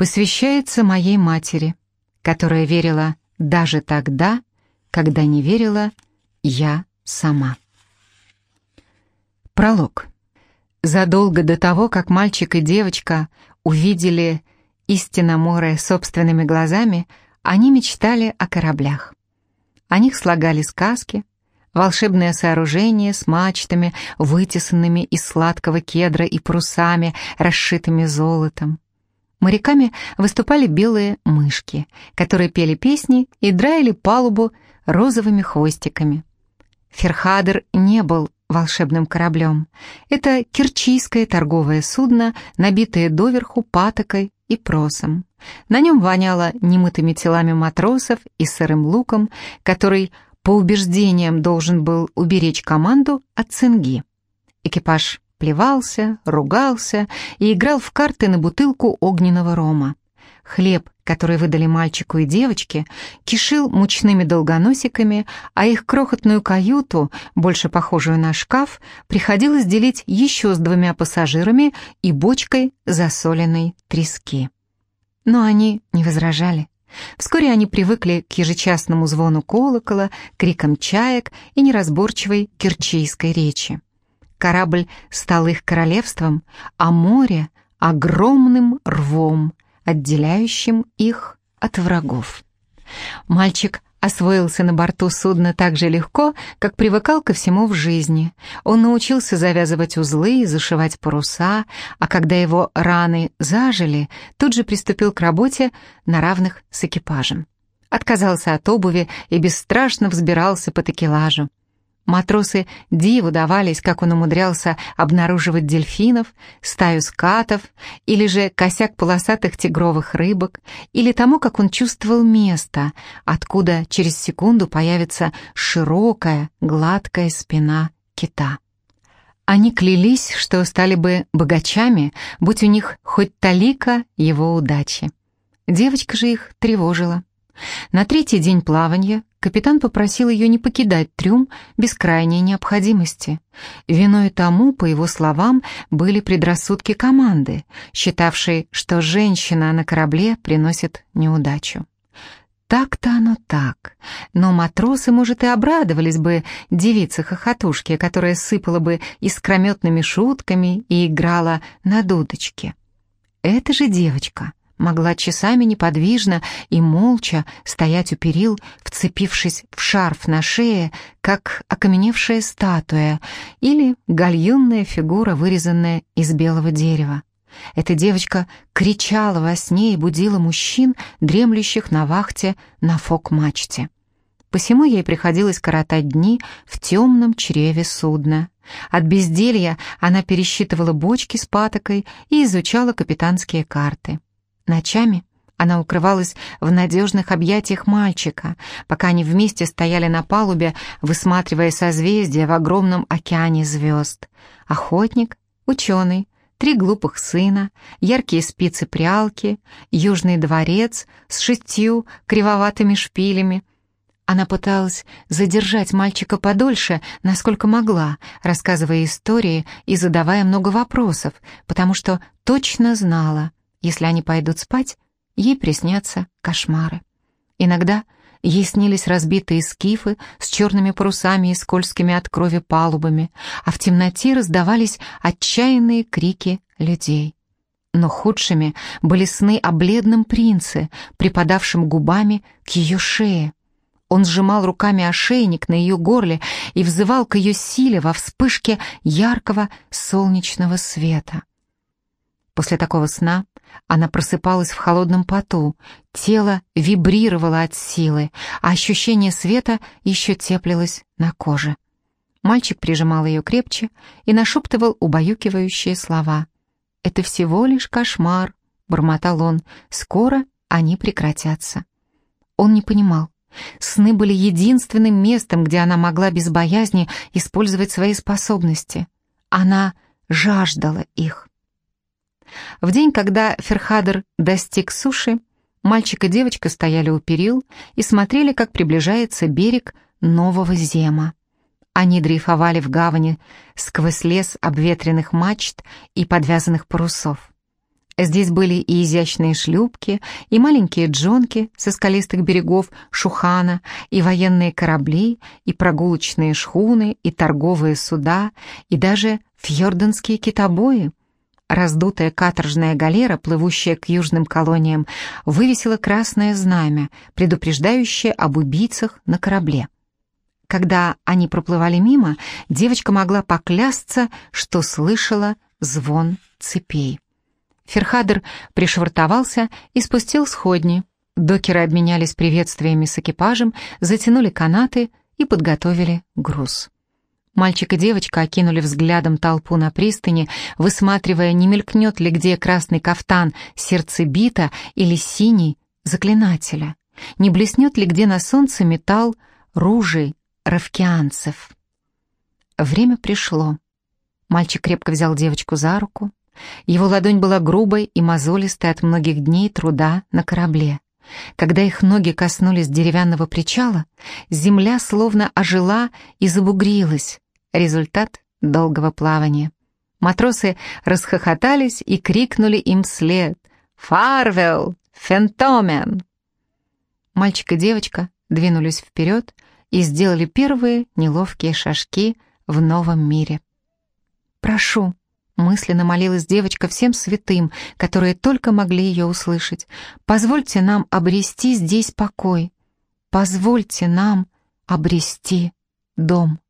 посвящается моей матери, которая верила даже тогда, когда не верила я сама. Пролог. Задолго до того, как мальчик и девочка увидели истинно море собственными глазами, они мечтали о кораблях. О них слагали сказки, волшебное сооружение с мачтами, вытесанными из сладкого кедра и парусами, расшитыми золотом. Моряками выступали белые мышки, которые пели песни и драили палубу розовыми хвостиками. Ферхадер не был волшебным кораблем. Это керчийское торговое судно, набитое доверху патокой и просом. На нем воняло немытыми телами матросов и сырым луком, который, по убеждениям, должен был уберечь команду от цинги. Экипаж плевался, ругался и играл в карты на бутылку огненного рома. Хлеб, который выдали мальчику и девочке, кишил мучными долгоносиками, а их крохотную каюту, больше похожую на шкаф, приходилось делить еще с двумя пассажирами и бочкой засоленной трески. Но они не возражали. Вскоре они привыкли к ежечасному звону колокола, крикам чаек и неразборчивой кирчийской речи. Корабль стал их королевством, а море — огромным рвом, отделяющим их от врагов. Мальчик освоился на борту судна так же легко, как привыкал ко всему в жизни. Он научился завязывать узлы и зашивать паруса, а когда его раны зажили, тут же приступил к работе на равных с экипажем. Отказался от обуви и бесстрашно взбирался по такелажу. Матросы диву давались, как он умудрялся обнаруживать дельфинов, стаю скатов, или же косяк полосатых тигровых рыбок, или тому, как он чувствовал место, откуда через секунду появится широкая, гладкая спина кита. Они клялись, что стали бы богачами, будь у них хоть талика его удачи. Девочка же их тревожила. На третий день плавания капитан попросил ее не покидать трюм без крайней необходимости. Виной тому, по его словам, были предрассудки команды, считавшей, что женщина на корабле приносит неудачу. Так-то оно так, но матросы, может, и обрадовались бы девице-хохотушке, которая сыпала бы искрометными шутками и играла на дудочке. Эта же девочка могла часами неподвижно и молча стоять у перил, вцепившись в шарф на шее, как окаменевшая статуя или гальюнная фигура, вырезанная из белого дерева. Эта девочка кричала во сне и будила мужчин, дремлющих на вахте на фок-мачте. Посему ей приходилось коротать дни в темном чреве судна. От безделья она пересчитывала бочки с патокой и изучала капитанские карты. Ночами она укрывалась в надежных объятиях мальчика, пока они вместе стояли на палубе, высматривая созвездия в огромном океане звезд. Охотник, ученый, три глупых сына, яркие спицы-прялки, южный дворец с шестью кривоватыми шпилями. Она пыталась задержать мальчика подольше, насколько могла, рассказывая истории и задавая много вопросов, потому что точно знала — если они пойдут спать, ей приснятся кошмары. Иногда ей снились разбитые скифы с черными парусами и скользкими от крови палубами, а в темноте раздавались отчаянные крики людей. Но худшими были сны о бледном принце, припадавшем губами к ее шее. Он сжимал руками ошейник на ее горле и взывал к ее силе во вспышке яркого солнечного света. После такого сна она просыпалась в холодном поту, тело вибрировало от силы, а ощущение света еще теплилось на коже. Мальчик прижимал ее крепче и нашептывал убаюкивающие слова. «Это всего лишь кошмар», — бормотал он, — «скоро они прекратятся». Он не понимал. Сны были единственным местом, где она могла без боязни использовать свои способности. Она жаждала их. В день, когда Ферхадер достиг суши, мальчик и девочка стояли у перил и смотрели, как приближается берег нового Зема. Они дрейфовали в гавани сквозь лес обветренных мачт и подвязанных парусов. Здесь были и изящные шлюпки, и маленькие джонки со скалистых берегов Шухана, и военные корабли, и прогулочные шхуны, и торговые суда, и даже фьорденские китобои. Раздутая каторжная галера, плывущая к южным колониям, вывесила красное знамя, предупреждающее об убийцах на корабле. Когда они проплывали мимо, девочка могла поклясться, что слышала звон цепей. Ферхадер пришвартовался и спустил сходни. Докеры обменялись приветствиями с экипажем, затянули канаты и подготовили груз. Мальчик и девочка окинули взглядом толпу на пристани, высматривая, не мелькнет ли где красный кафтан сердцебита или синий заклинателя, не блеснет ли где на солнце металл ружей равкианцев. Время пришло. Мальчик крепко взял девочку за руку. Его ладонь была грубой и мозолистой от многих дней труда на корабле. Когда их ноги коснулись деревянного причала, земля словно ожила и забугрилась. Результат долгого плавания. Матросы расхохотались и крикнули им вслед «Фарвел! Фентомен!». Мальчик и девочка двинулись вперед и сделали первые неловкие шажки в новом мире. «Прошу», — мысленно молилась девочка всем святым, которые только могли ее услышать, «позвольте нам обрести здесь покой, позвольте нам обрести дом».